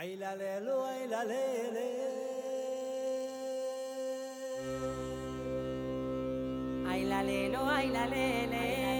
Ay la lelo, ay la lele. Ay la lelo, ay la lele.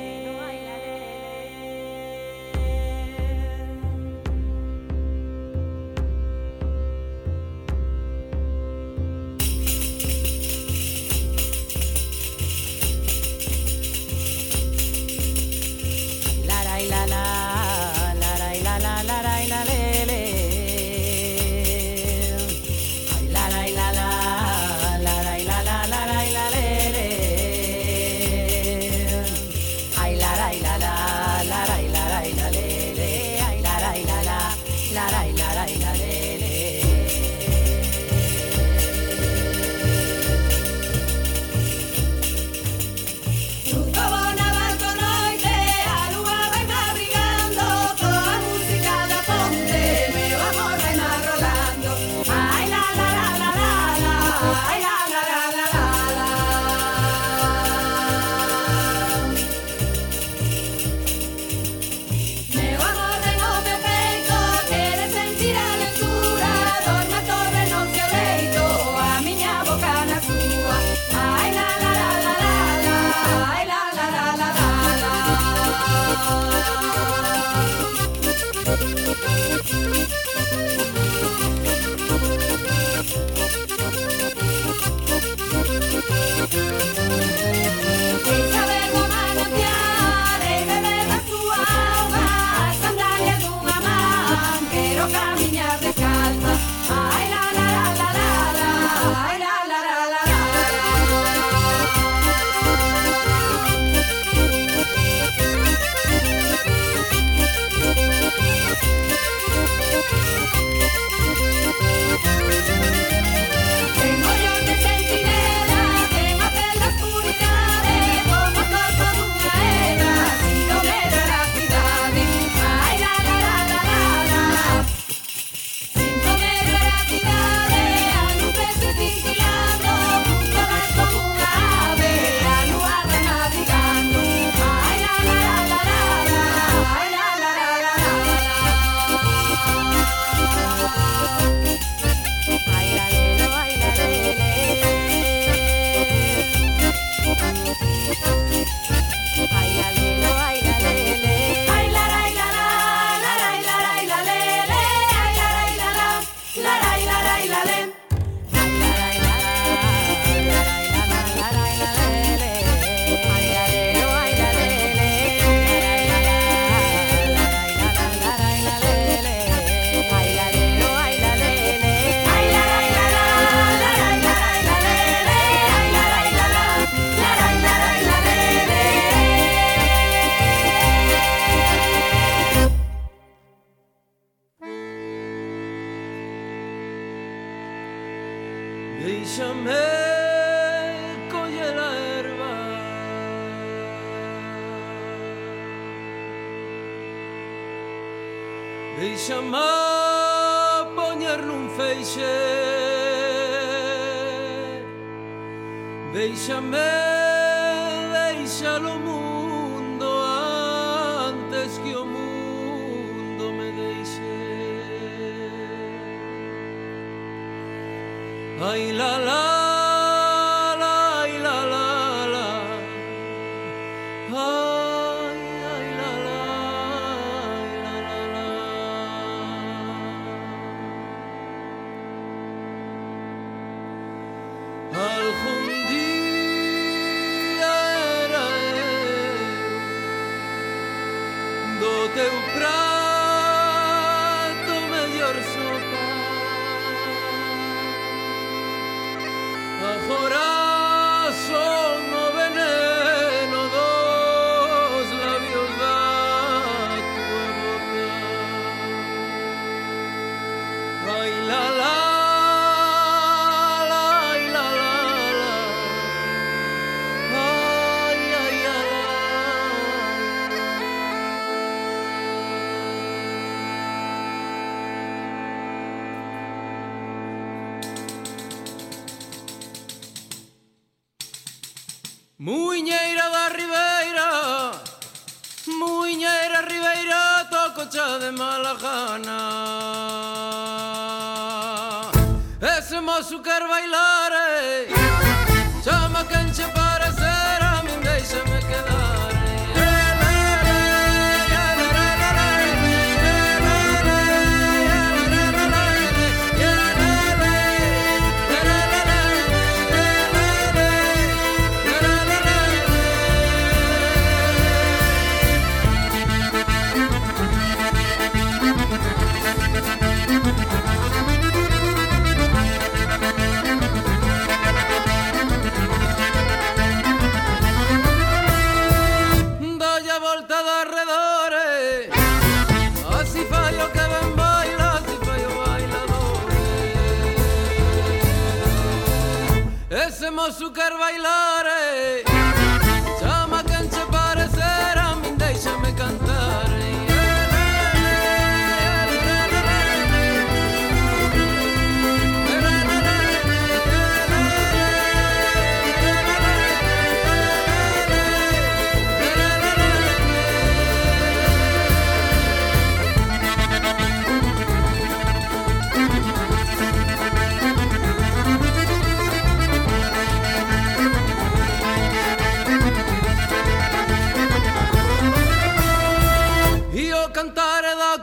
y me coge la herba. Ella me ponerle un feixe, déjame Muñeira da Ribeira Muiñeira Ribeira Toco xa de mala gana Ese mozo quer bailar eh? Chama quen che parecerá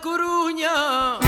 Corunha.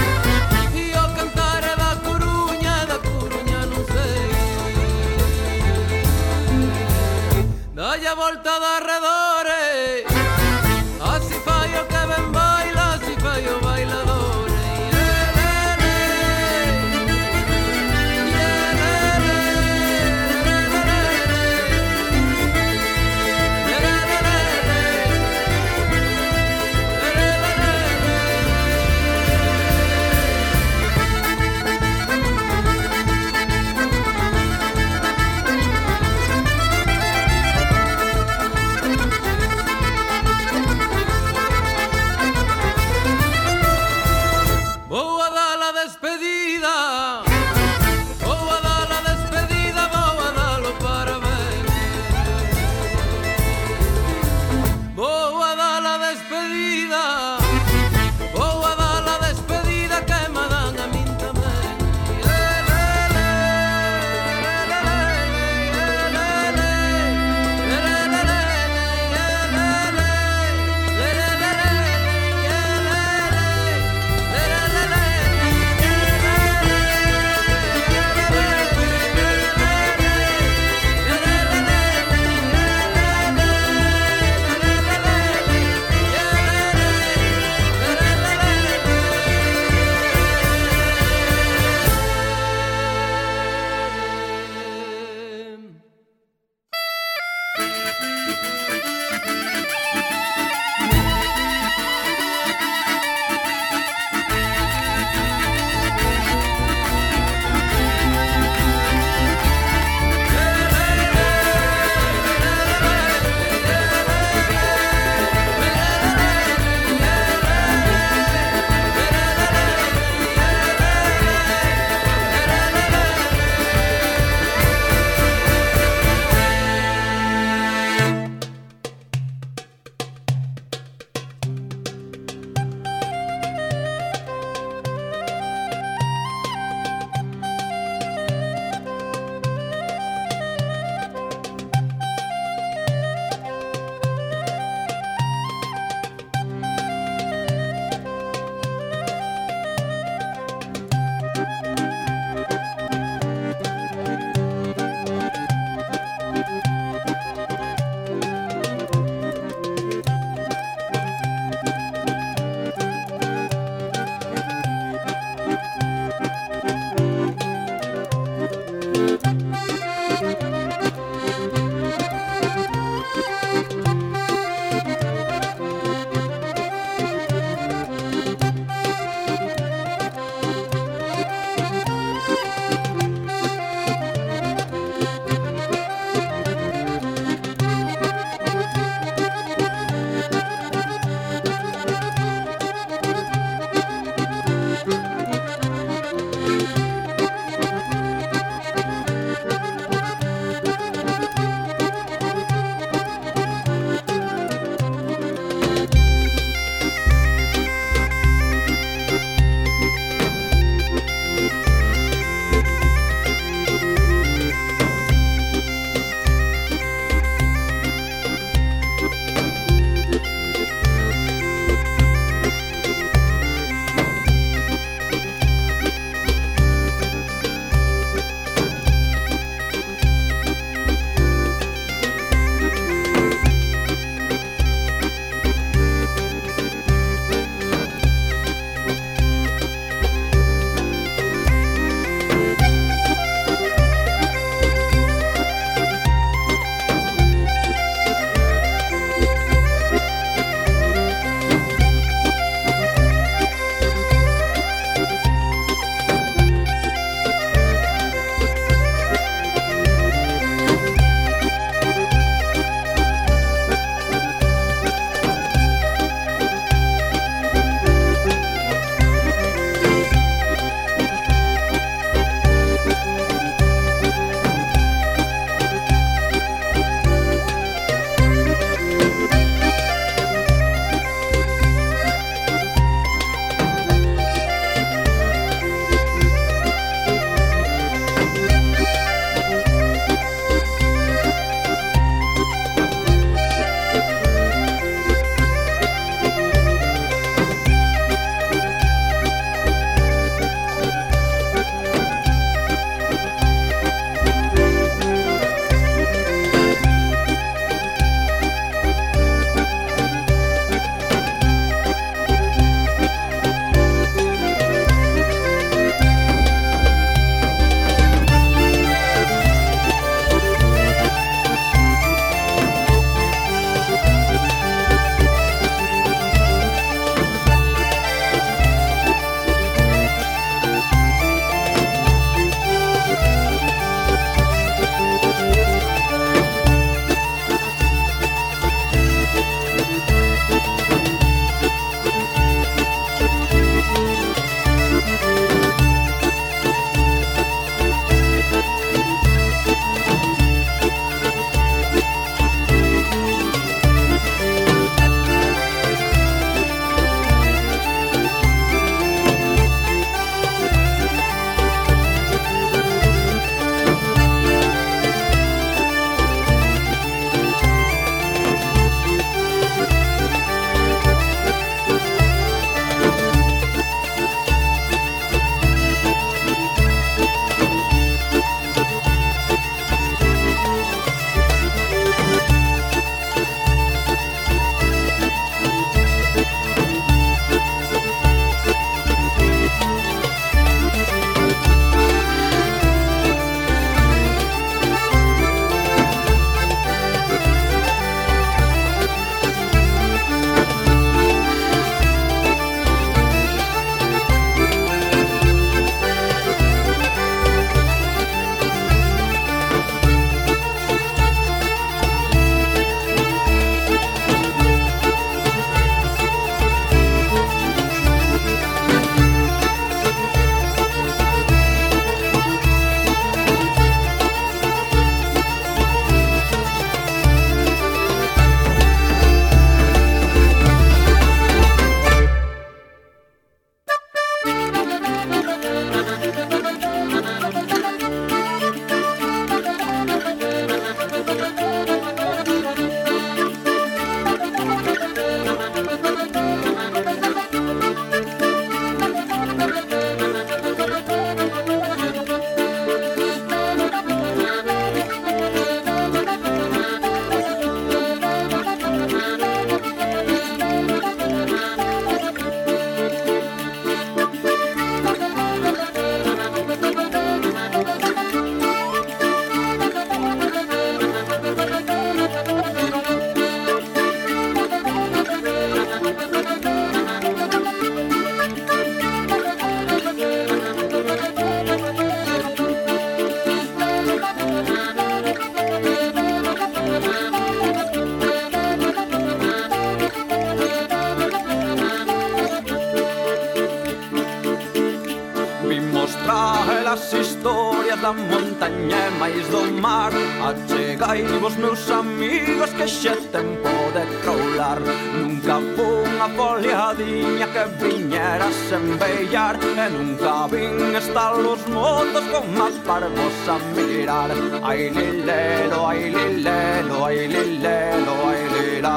da montaña e máis do mar Achegai vos meus amigos que xe tempo de croular Nunca funha foliadiña que viñera sen bellar E nunca vin estar los motos con más parvos a mirar. Ai lilelo, ai lilelo, ai lilelo, ai lila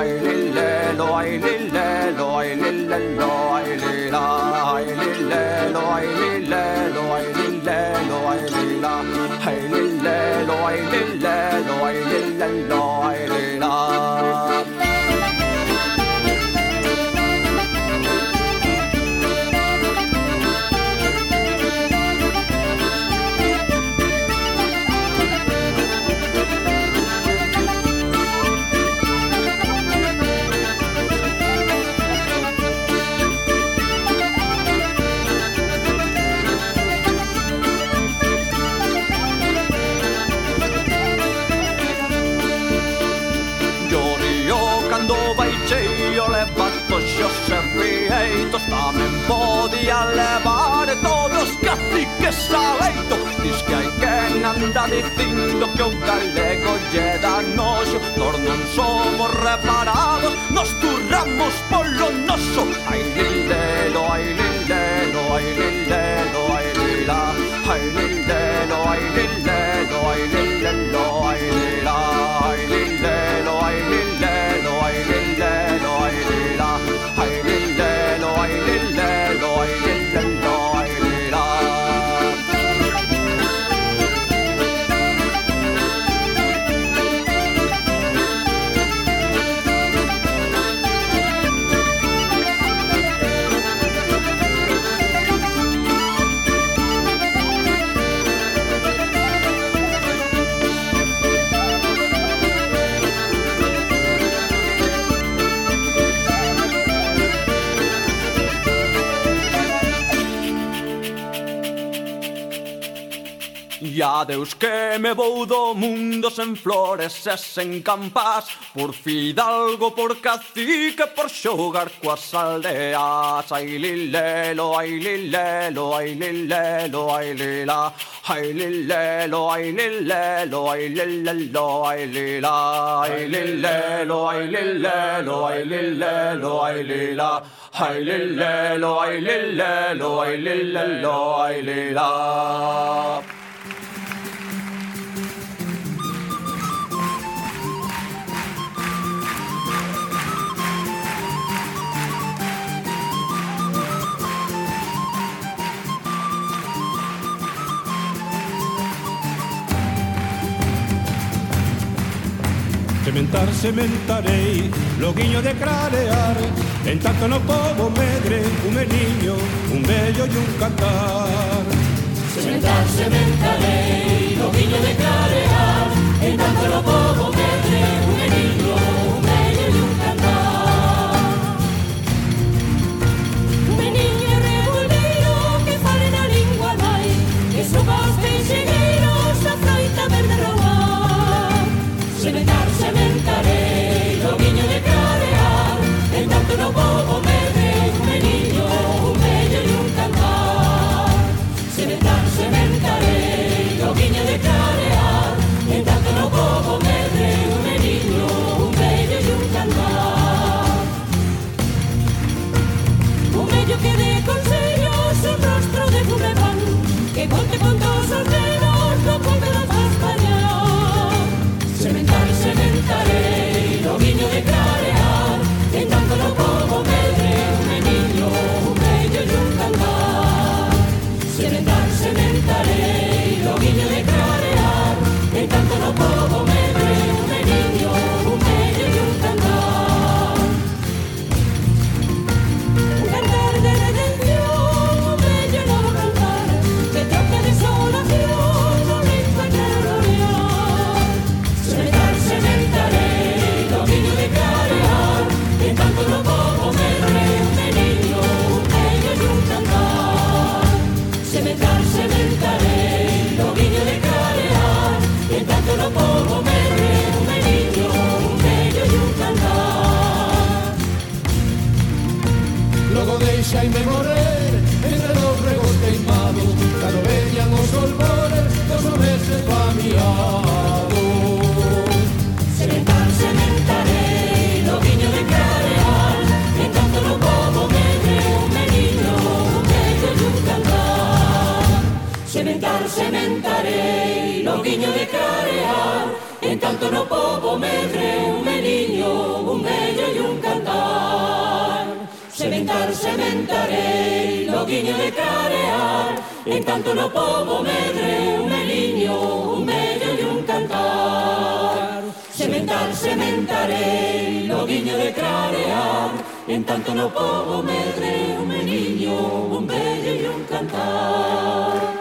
Ai lilelo, ai lilelo, ai lilelo, ai lila Ai lilelo, ai lilelo silent desabeito Diz que hai quen anda dicindo que o galego lle da noxo Nor non somos reparados, nos turramos polo noso Ai lilelo, ai lilelo, ai lilelo, ai lila, ai lila Adeus que me vou do mundo sen flores e sen campas Por fidalgo, por cacique, por xogar coas aldeas Ai lilelo, ai lilelo, ai lilelo, ai lila Ai lilelo, ai lilelo, ai lilelo, ai lila Ai lilelo, ai lilelo, ai lilelo, ai lila Ai lilelo, ai lilelo, ai lilelo, ai lila Sementar, sementarei, loguiño de clarear. En tanto no pobo medre, un meniño, un vello e un cantar. Sementar, sementarei, loguiño de clarear. En tanto no pobo medre, un meniño, sementarei no guiño de carear En tanto no povo medre un meniño, un vello e un cantar. Sementar, sementarei no guiño de carear En tanto no povo medre un meniño, un vello e un cantar. Sementar, sementarei no guiño de carear En tanto no povo medre un meniño, un vello e un cantar.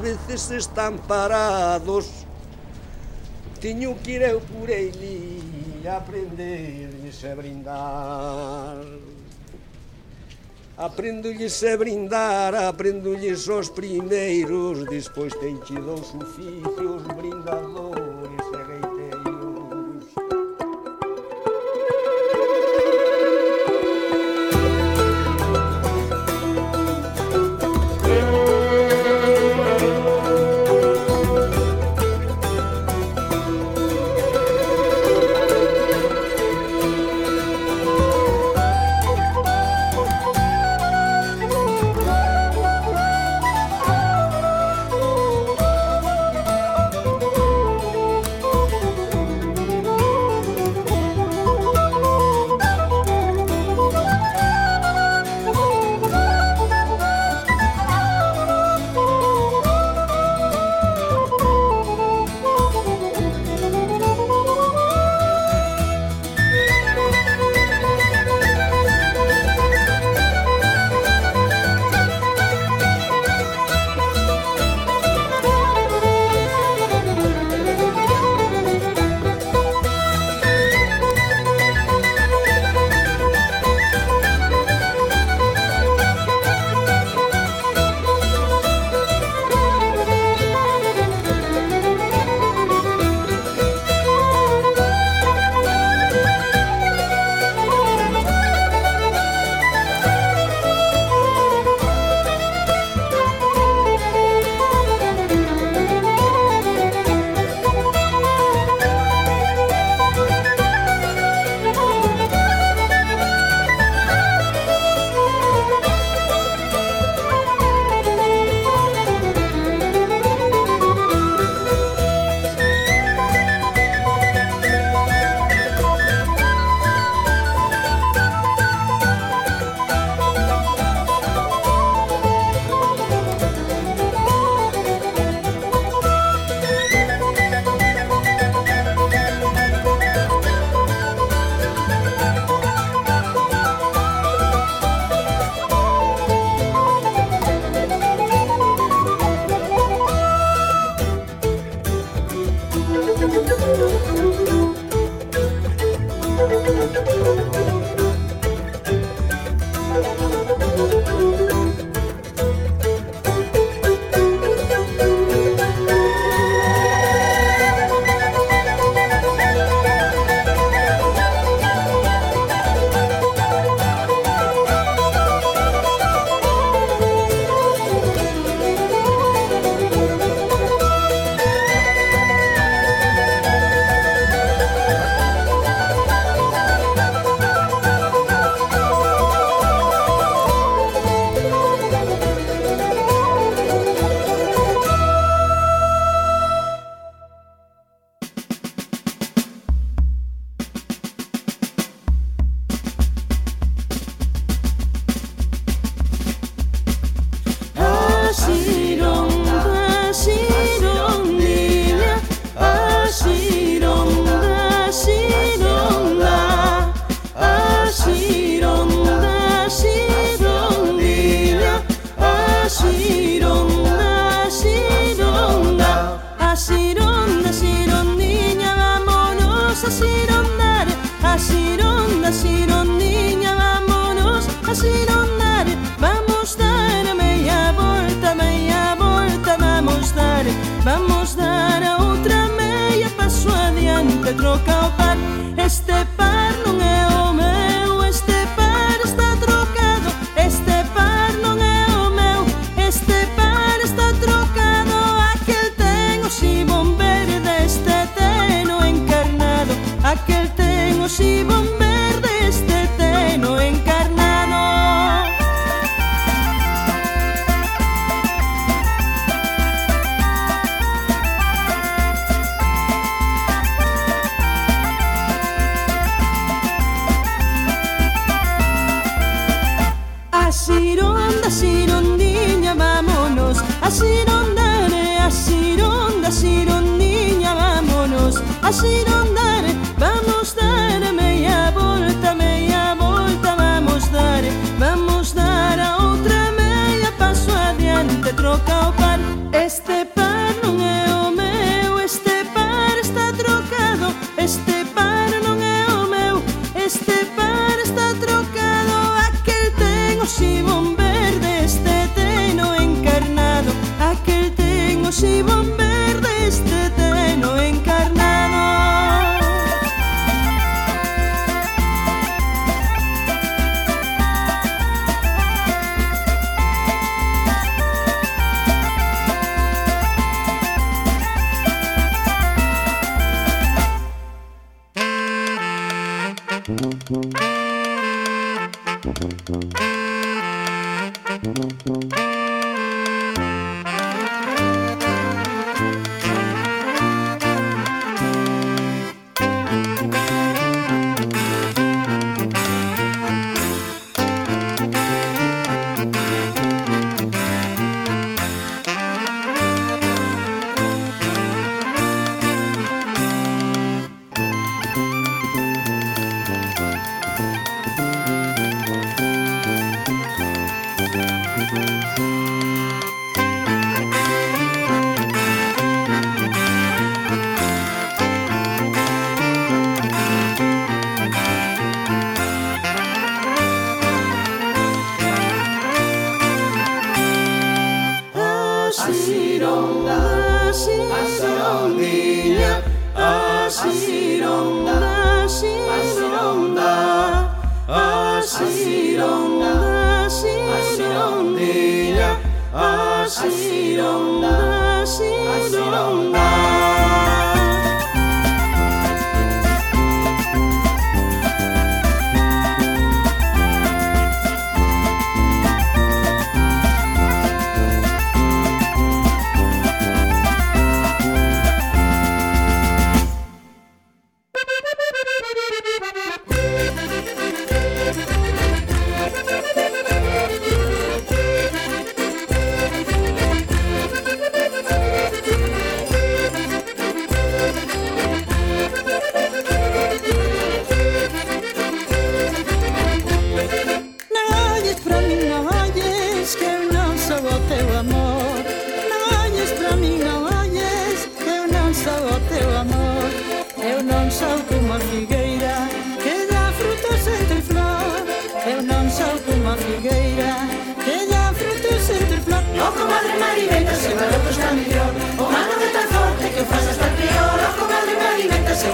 vezes están parados. Tiño que ir eu por ele aprender-lhes a brindar. Aprendo-lhes a brindar, aprendo-lhes os primeiros, depois tem tido os ofícios brindadores.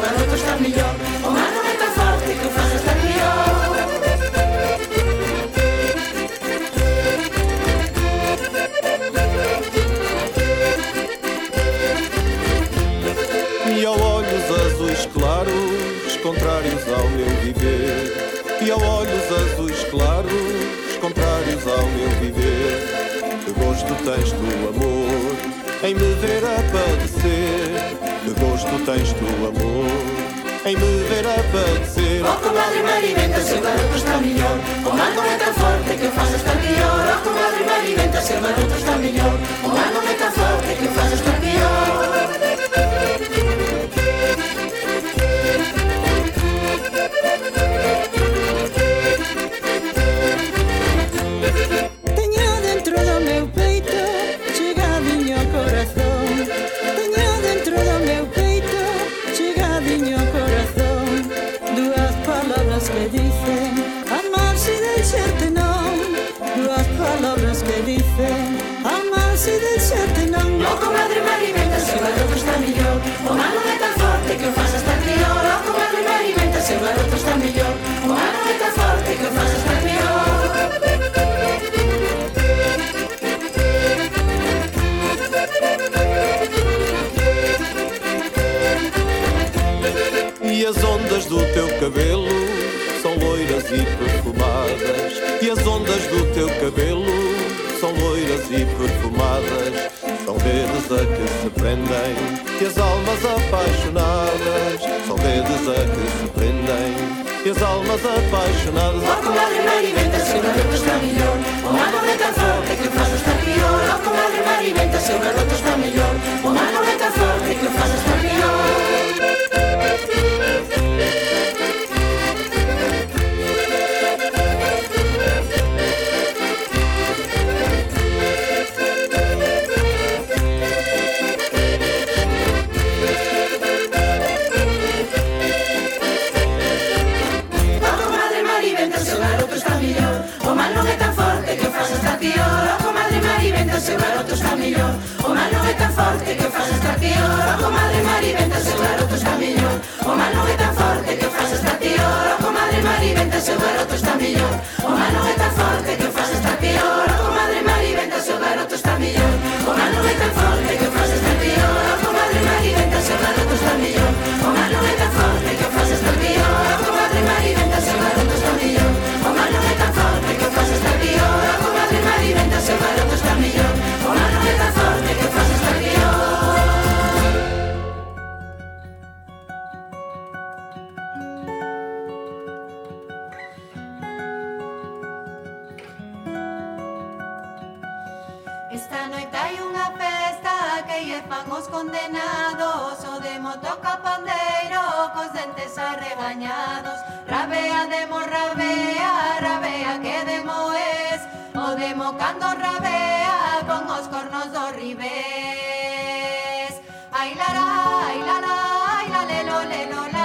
O garoto está mellor O mano é tan forte que o faz estar peor E ao olhos azuis claros, contrários ao meu viver. E ao olhos azuis claros, contrários ao meu viver. Que gosto tens tu, amor, em me ver a padecer. Deus, tu tens tu amor em me ver aparecer. Oh, comadre Maria, venta ser maroto está melhor. O mar não é tão forte que faz estar pior. Oh, comadre Maria, venta ser maroto está melhor. O mar não é tão forte que faz estar pior. Teu cabelo são loiras e perfumadas. E as ondas do teu cabelo são loiras e perfumadas. São redes a que se prendem e as almas apaixonadas. São redes a que se prendem e as almas apaixonadas. O comadre Mariventa, se o garoto está mellor O mano é tan forte que o faz estar peor O comadre Mariventa, se o garoto está mellor O mano é tan forte que o faz estar peor ese barato está millón. O mano reyes, pagos condenados, o de motoca pandero, con dentes arrebañados. Rabea, demo, rabea, rabea, que demo es, o demo cando rabea, con los cornos do ribés. Ay, la, la, ay, la, la, ay, la, la.